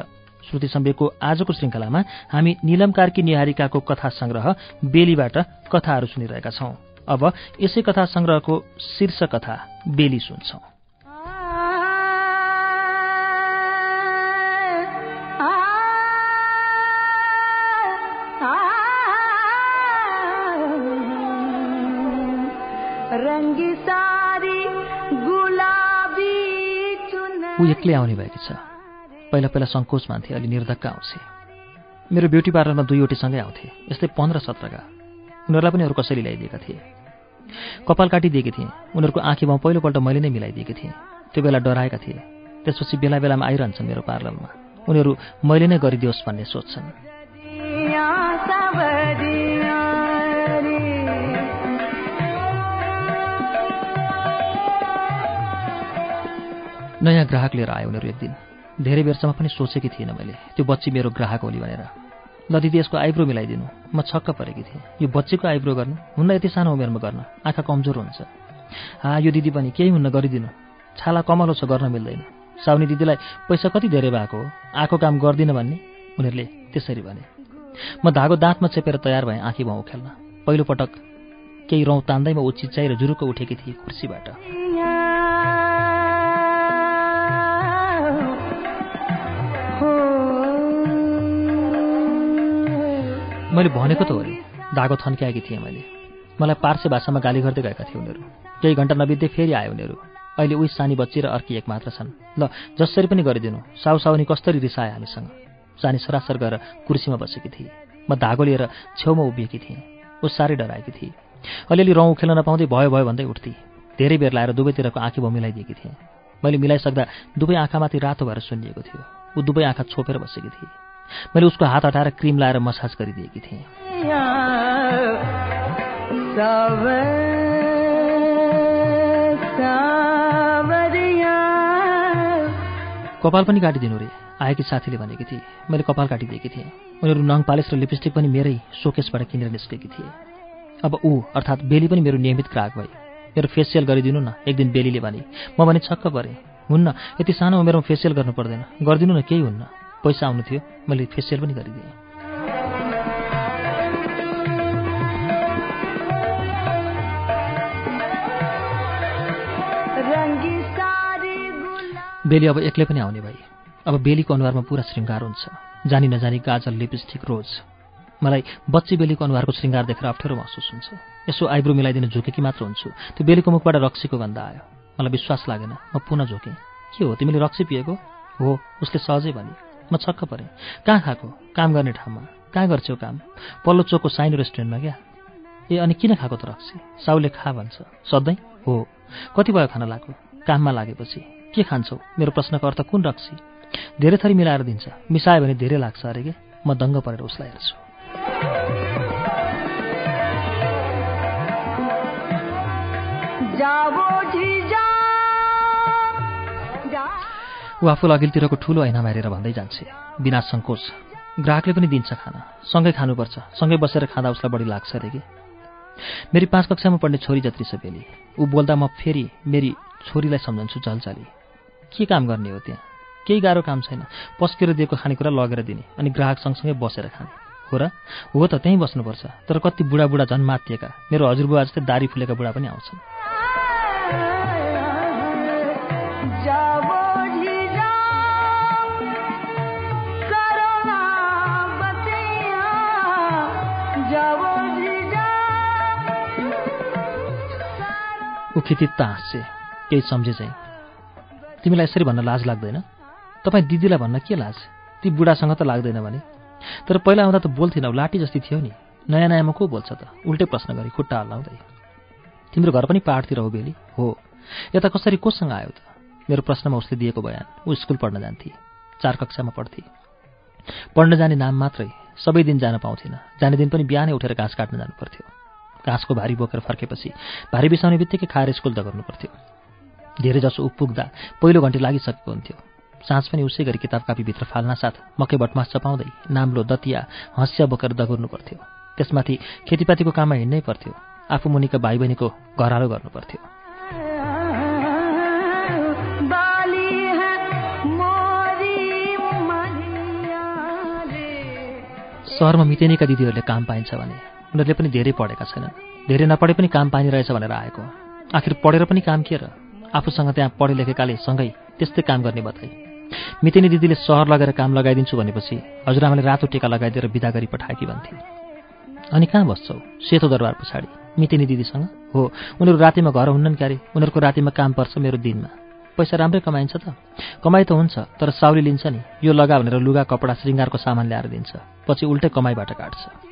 श्रुति सम्वेकको आजको श्रृङ्खलामा हामी निलम कार्की निहारिकाको कथा संग्रह बेलीबाट कथाहरू सुनिरहेका छौं। अब यसै कथा संग्रहको शीर्ष कथा बेली सुन्छौं। ऊ एक्लै आउने भएकी छ। पहिला पहिला सङ्कोच मान्थे अलि निर्धक्क आउँथे। मेरो ब्युटी पार्लरमा दुईवटीसँगै आउँथे यस्तै पन्ध्र सत्रका। उनीहरूलाई पनि अरू कसैले ल्याइदिएका थिए। कपाल काटिदिएकी थिएँ। उनीहरूको आँखी भाउ पहिलोपल्ट मैले नै मिलाइदिएकी थिएँ। त्यो बेला डराएका थिए। त्यसपछि बेला बेलामा आइरहन्छन् मेरो पार्लरमा। उनीहरू मैले नै गरिदियोस् भन्ने सोध्छन् नयाँ ग्राहक लिएर आयो उनीहरू एक दिन। धेरै बेरसम्म पनि सोचेकी थिइनँ मैले। त्यो बच्ची मेरो ग्राहक होली भनेर। ल दिदी यसको आइब्रो मिलाइदिनु। म छक्क परेकी थिएँ। यो बच्चीको आइब्रो गर्नु? हुन्न यति सानो उमेरमा गर्न। आँखा कमजोर हुन्छ। हा यो दिदी पनि केही हुन्न गरिदिनु। छाला कमलो छ गर्न मिल्दैन। साउनी दिदीलाई पैसा कति धेरै भएको हो? आँखो काम गर्दिनँ भन्ने? उनीहरूले त्यसरी भने। म धागो दाँतमा चेपेर तयार भएँ आँखी भाउ खेल्न पहिलोपटक केही रौँ तान्दैमा ऊ चिच्चाइ र जुरुको उठेकी थिए कुर्सीबाट। मैले भनेको त हो धागो थन्क्याएकी थिएँ मैले। मलाई पार्से भाषामा गाली गर्दै गएका थिए उनीहरू। केही घन्टा नबित्दै फेरि आयो उनीहरू। अहिले उही सानी बच्ची र अर्की एक मात्र छन्। ल जसरी पनि गरिदिनु साउ साउनी कस्तरी रिसाए हामीसँग। सानी सरासर गएर कुर्सीमा बसेकी थिए। म धागो लिएर छेउमा उभिएकी थिएँ। ऊ साह्रै डराएकी थिए। अलिअलि रौँ खेल्न नपाउँदै भयो भयो भन्दै उठ्थे। धेरै बेर लाएर दुवैतिरको आँखी भाउ मिलाइदिएकी थिएँ। मैले मिलाइसक्दा दुवै आँखामाथि रातो भएर सुनिएको थियो। ऊ दुवै आँखा छोपेर बसेकी थिए। मैले उसको हात हटाएर क्रिम लाएर मसाज गरिदिएकी थिएँ। कपाल पनि काटिदिनु रे आएकी साथीले भनेकी थिए। मैले कपाल काटिदिएकी थिएँ। उनीहरू नङ पालिस र लिपस्टिक पनि मेरै सोकेसबाट किनेर निस्केकी थिए। अब ऊ अर्थात् बेली पनि मेरो नियमित ग्राहक भए। मेरो फेसियल गरिदिनु न एक दिन बेलीले भने। म भने छक्क परेँ। हुन्न यति सानो उमेरमा फेसियल गर्नु पर्दैन। गरिदिनु न केही हुन्न। पैसा आउनु थियो मैले फेसियल पनि गरिदिएँ। बेली अब एक्लै पनि आउने भए। अब बेलीको अनुहारमा पुरा श्रृङ्गार हुन्छ। जानी नजानी गाजल लिपस्टिक रोज। मलाई बच्ची बेलीको अनुहारको श्रृङ्गार देखेर अप्ठ्यारो महसुस हुन्छ। यसो आइब्रो मिलाइदिन झुकेकी मात्र हुन्छु। त्यो बेलीको मुखबाट रक्सीको गन्ध आयो। मलाई विश्वास लागेन। म पुनः झोकेँ। के हो तिमीले रक्सी पिएको? हो उसले सहजै भने। म छक्क परेँ। कहाँ खाएको? काम गर्ने ठाउँमा। कहाँ गर्छौ काम? पल्लो चोकको साइनो रेस्टुरेन्टमा क्या? ए अनि किन खाएको त रक्सी? साउले खा भन्छ। सधैँ? हो। कति भयो खाना लाग्यो काममा लागेपछि। के खान्छौ? मेरो प्रश्नको अर्थ कुन रक्सी? धेरै थरी मिलाएर दिन्छ। मिसायो भने धेरै लाग्छ अरे के? म दङ्ग परेर उसलाई हेर्छु। ऊ आफूलाई अघिल्तिरको ठुलो ऐनामा हेरेर भन्दै जान्छे बिना सङ्कोच ग्राहकले पनि दिन्छ खाना। सँगै खानुपर्छ। सँगै बसेर खाँदा उसलाई बढी लाग्छ अरे कि? मेरी पाँच कक्षामा पढ्ने छोरी जत्री छ बेली। ऊ बोल्दा म फेरि मेरी छोरीलाई सम्झन्छु चलचाली के काम गर्ने हो त्यहाँ? केही गाह्रो काम छैन। पस्केर दिएको खानेकुरा लगेर दिने अनि ग्राहक सँगसँगै बसेर खाने। हो र? हो त त्यहीँ बस्नुपर्छ। तर कति बुढाबुढा झन् मातिएका मेरो हजुरबुवा जस्तै दारी फुलेका बुढा पनि आउँछन्। ऊ खितित्त हाँस्छे केही सम्झे चाहिँ। तिमीलाई यसरी भन्न लाज लाग्दैन? तपाईँ दिदीलाई भन्न के लाज? ती बुढासँग त लाग्दैन भने। तर पहिला आउँदा त बोल्थेनौ लाठी जस्तै थियो नि। नयाँ नयाँमा को बोल्छ त? उल्टै प्रश्न गरी खुट्टा हल्लाउँदै। तिम्रो घर पनि पाहाडतिर हो बेली? हो। यता कसरी कोसँग आयो त? मेरो प्रश्नमा उसले दिएको बयान। ऊ स्कुल पढ्न जान्थे। चार कक्षामा पढ्थे। पढ्न जाने नाम मात्रै सबै दिन जान पाउँथिन जाने दिन पनि बिहानै उठेर घाँस काट्न जानुपर्थ्यो। घाँसको भारी बोकेर फर्केपछि भारी बिसाउने बित्तिकै खाएर स्कुल द गर्नुपर्थ्यो। धेरै जसो पुग्दा पहिलो घन्टी लागिसकेको हुन्थ्यो। साँझ पनि उसै गरी किताब कापीभित्र फाल्न साथ मकै भटमास चपाउँदै नाम्लो दतिया हँसिया बोकेर दगुर्नु पर्थ्यो त्यसमाथि खेतीपातीको काममा हिँड्नै पर्थ्यो। आफू मुनिका भाइ बहिनीको घरालो गर्नुपर्थ्यो। सहरमा मितेनीका दिदीहरूले काम पाइन्छ भने उनीहरूले पनि धेरै पढेका छैनन्। धेरै नपढे पनि काम पाइरहेछ भनेर आएको आखिर पढेर पनि काम के र? आफूसँग त्यहाँ पढे लेखेकाले सँगै त्यस्तै काम गर्ने बताए मितेनी दिदीले सहर लगेर काम लगाइदिन्छु भनेपछि हजुरआमाले रातो टेका लगाइदिएर विदा गरी पठाएकी भन्थे। अनि कहाँ बस्छौ? सेतो दरबार पछाडि। मितेनी दिदीसँग? हो उनीहरू रातिमा घर हुन्नन् क्यारे? उनीहरूको रातिमा काम पर्छ मेरो दिनमा। पैसा राम्रै कमाइन्छ त? कमाइ त हुन्छ तर साउली लिन्छ नि। यो लगा भनेर लुगा कपडा श्रृङ्गारको सामान ल्याएर दिन्छ। पछि उल्टै कमाइबाट काट्छ।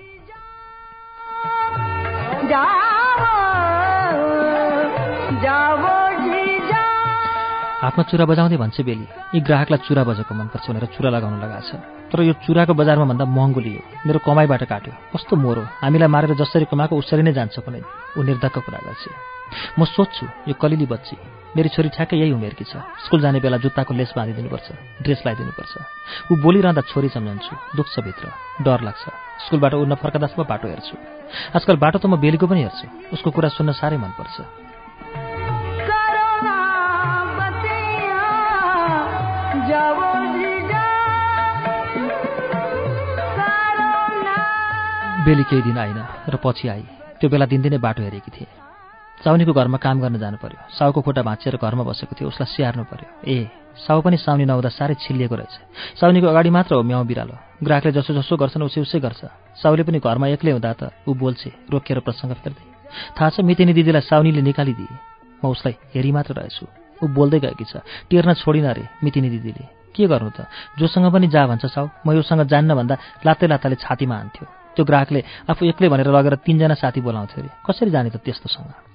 हातमा चुरा बजाउँदै भन्छ बेली यी ग्राहकलाई चुरा बजेको मनपर्छ भनेर चुरा लगाउन लगाएको छ तर यो चुराको बजारमा भन्दा महँगो लियो मेरो कमाइबाट काट्यो कस्तो मोरो हामीलाई मारेर जसरी कमाएको उसरी नै जान्छ पनि ऊ निर्धक्क कुरा गर्छ म सोध्छु यो कलिली बच्ची मेरी छोरी ठ्याक्कै यही उमेरकी छ। स्कुल जाने बेला जुत्ताको लेस बाँधिदिनुपर्छ ड्रेस लगाइदिनुपर्छ ऊ बोलिरहँदा छोरी सम्झन्छु दुख्छ भित्र डर लाग्छ। स्कुलबाट उड्न फर्कदासम्म बाटो हेर्छु। आजकल बाटो त म बेलीको पनि हेर्छु। उसको कुरा सुन्न साह्रै मनपर्छ। बेली केही दिन आइन र पछि आई। त्यो बेला दिनदिनै बाटो हेरेकी थिए। साउनीको घरमा काम गर्न जानु पर्यो। साउको खुट्टा भाँचिएर घरमा बसेको थियो उसलाई स्याहार्नु पर्यो। ए साउ पनि साउनी नहुँदा साह्रै छिल्लिएको रहेछ। साउनीको अगाडि मात्र हो म्याउ बिरालो। ग्राहकले जसो जसो गर्छन् उसै उसै गर्छ। साउले पनि घरमा एक्लै हुँदा त ऊ बोल्छे रोकिएर प्रसङ्ग फेर्दै। थाहा छ मितिनी दिदीलाई साउनीले निकालिदिए। म उसलाई हेरी मात्र रहेछु। ऊ बोल्दै गएकी छ। टेर्न छोडिन अरे मितिनी दिदीले। के गर्नु त? जोसँग पनि जा भन्छ साउ। म योसँग जान्न भन्दा लात्तै लात्ताले छातीमा हान्थ्यो। त्यो ग्राहकले आफू एक्लै भनेर लगेर तिनजना साथी बोलाउँथ्यो अरे कसरी जाने त त्यस्तोसँग?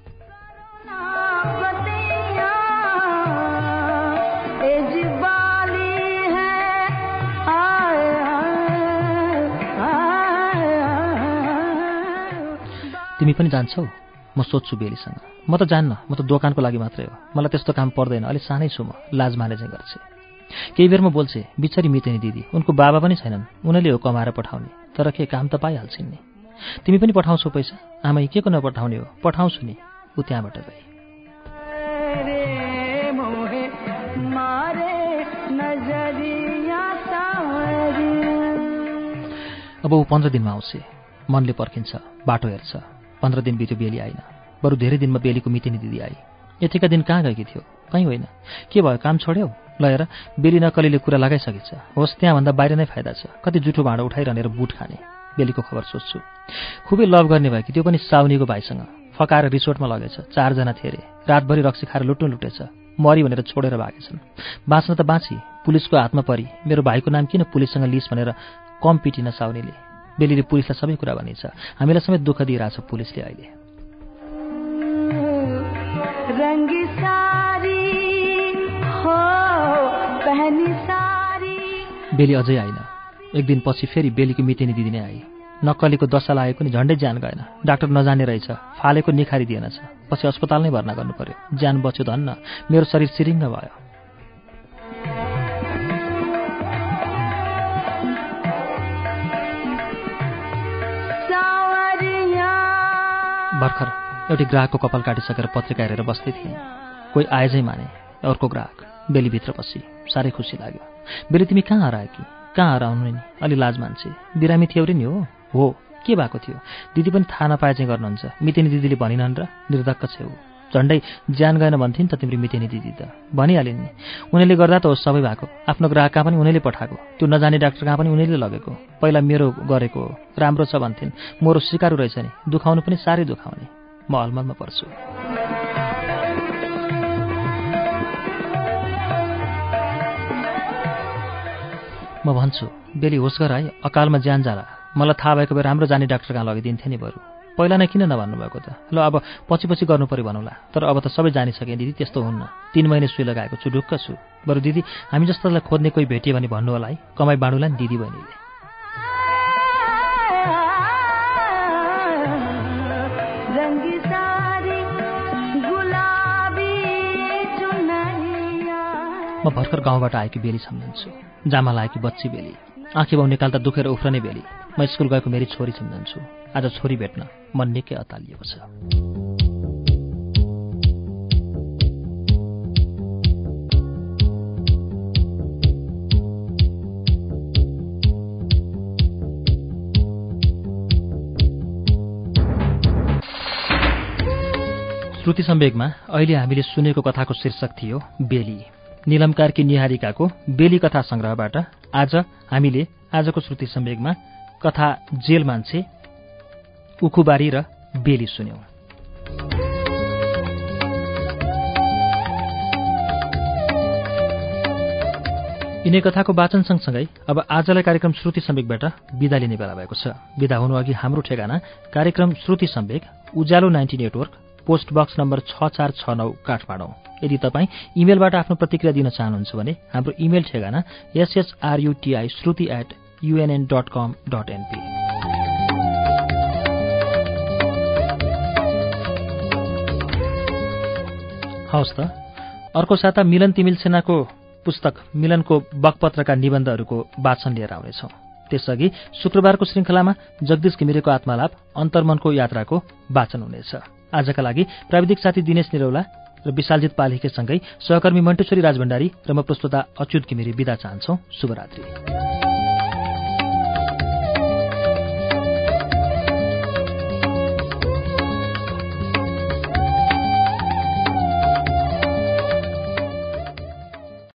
तिमी पनि जान्छौ? म सोध्छु बेलीसँग। म त जान्न म त दोकानको लागि मात्रै हो। मलाई त्यस्तो काम पर्दैन। अलिक सानै छु म। लाज माने चाहिँ गर्छु। केही बेरमा बोल्छे बिचरी मितेनी दिदी उनको बाबा पनि छैनन्। उनीहरूले हो कमाएर पठाउने। तर के काम त पाइहाल्छन् नि। तिमी पनि पठाउँछौ पैसा? आमा के को नपठाउने हो? पठाउँछु नि। ऊ त्यहाँबाट गए अब ऊ पन्ध्र दिनमा आउँछ। मनले पर्खिन्छ बाटो हेर्छ। पन्ध्र दिन बित्यो बेली आइन बरु धेरै दिनमा बेलीको मितिनी दिदी आई। यतिका दिन कहाँ गएकी थियो? कहीँ होइन। के भयो? काम छोड्यौ? ल हेर बेली नकलीले कुरा लगाइसकेछ। होस् त्यहाँभन्दा बाहिर नै फाइदा छ। कति जुठो भाँडो उठाइरहनेर बुट खाने। बेलीको खबर सोध्छु। खुबै लभ गर्ने भयो कि त्यो पनि साउनीको भाइसँग। फकाएर रिसोर्टमा लगेछ। चारजना थिए अरे रातभरि रक्सी खाएर लुट्नु लुटेछ। मरी भनेर छोडेर भागेछन्। बाँच्न त बाँची। पुलिसको हातमा परि। मेरो भाइको नाम किन पुलिससँग लिस भनेर कम पिटिन साउनीले? बेलीले पुलिसलाई सबै कुरा भनिन्छ। हामीलाई समेत दुःख दिइरहेछ पुलिसले अहिले। बेली अझै आइन। एक दिन पछि फेरि बेलीको मितेनी दिदी नै आई। नक्कलीको दशा लागेको नि झन्डै ज्यान गएन। डाक्टर नजाने रहेछ। फालेको निखारी दिएनछ। पछि अस्पताल नै भर्ना गर्नु पर्यो। ज्यान बच्यो धन्न। मेरो शरीर सिरिङ्ग भयो। भर्खर एउटी ग्राहकको कपाल काटिसकेर पत्रिका हेरेर बस्दै थिएँ। कोही आएजै माने अर्को ग्राहक बेलीभित्र बसी साह्रै खुसी लाग्यो। बेली तिमी कहाँ हरायो कि? कहाँ हराउनु नि? अलि लाज मान्छे। बिरामी थियो नि हो? हो के भएको थियो? दिदी पनि थाहा नपाए चाहिँ गर्नुहुन्छ। मितिनी दिदीले भनिनन् र निर्धक्क छेउ। झन्डै ज्यान गएन भन्थे नि त तिम्रो मितिनी दिदी त। भनिहालिन् नि। उनीहरूले गर्दा त हो सबै भएको। आफ्नो ग्राहक कहाँ पनि उनीहरूले पठाएको। त्यो नजाने डाक्टर कहाँ पनि उनीहरूले लगेको। पहिला मेरो गरेको राम्रो छ भन्थिन्। मोरो सिकारु रहेछ नि। दुखाउनु पनि साह्रै दुखाउने। म हलमलमा पर्छु। म भन्छु बेली होस् गर है। अकालमा ज्यान जाला। मलाई थाहा भएको भए राम्रो जाने डाक्टर कहाँ लगिदिन्थेँ नि बरु। पहिला नै किन नभन्नुभएको त? ल अब पछि पछि गर्नु पऱ्यो भनौँला तर अब त सबै जानिसकेँ दिदी त्यस्तो हुन्न। तिन महिने सुई लगाएको छु ढुक्क छु। बरु दिदी हामी जस्तालाई खोज्ने कोही भेटियो भने भन्नु होला है। कमाई बाँडुला नि दिदी बहिनीले। म भर्खर गाउँबाट आएकी बेली सम्झन्छु। जामा लागेकी बच्ची बेली। आँखी बाउ निकाल्दा दुखेर उफ्रने बेली। म स्कुल गएको मेरी छोरी सम्झन्छु। आज छोरी भेट्न मन निकै अतालिएको छ। श्रुति सम्वेगमा अहिले हामीले सुनेको कथाको शीर्षक थियो बेली। निलमकारकी निहारिकाको बेली कथा संग्रहबाट आज हामीले आजको श्रुति सम्वेगमा कथा जेल मान्छे उखुबारी र बेली सुन्यौं। यिनै कथाको वाचन सँगसँगै अब आजलाई कार्यक्रम श्रुति सम्वेकबाट विदा लिने बेला भएको छ। विदा हुनु अघि हाम्रो ठेगाना कार्यक्रम Shruti Sambeg Ujyaalo ninety network post box number छ चार छ नौ काठमाडौँ। यदि तपाईँ इमेलबाट आफ्नो प्रतिक्रिया दिन चाहनुहुन्छ भने हाम्रो इमेल ठेगाना S H R U T I Shruti at UNN dot com dot NP हवस् त। अर्को साता मिलन तिमिल सेनाको पुस्तक मिलनको बकपत्रका निबन्धहरूको वाचन लिएर आउनेछौँ। त्यसअघि शुक्रबारको श्रृङ्खलामा जगदीश घिमिरेको आत्मालाप अन्तर्मनको यात्राको वाचन हुनेछ। आजका लागि प्राविधिक साथी दिनेश निरौला र विशालजित पालिकेसँगै सहकर्मी मण्टेश्वरी राजभण्डारी र म प्रस्तुता अच्युत घिमिरे विदा चाहन्छौ। शुभरात्री।